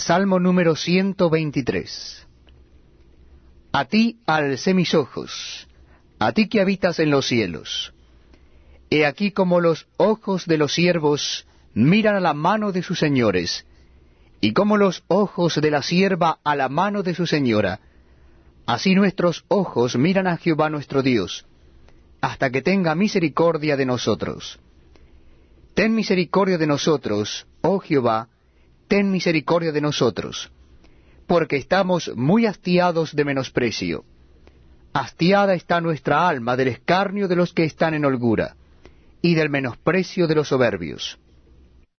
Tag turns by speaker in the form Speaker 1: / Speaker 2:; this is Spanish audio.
Speaker 1: Salmo número 123. A ti alcé mis ojos, a ti que habitas en los cielos. He aquí como los ojos de los siervos miran a la mano de sus señores, y como los ojos de la sierva a la mano de su señora, así nuestros ojos miran a Jehová nuestro Dios, hasta que tenga misericordia de nosotros. Ten misericordia de nosotros, oh Jehová, ten misericordia de nosotros, porque estamos muy hastiados de menosprecio. Hastiada está nuestra alma del escarnio de los que están en holgura, y del menosprecio de los soberbios.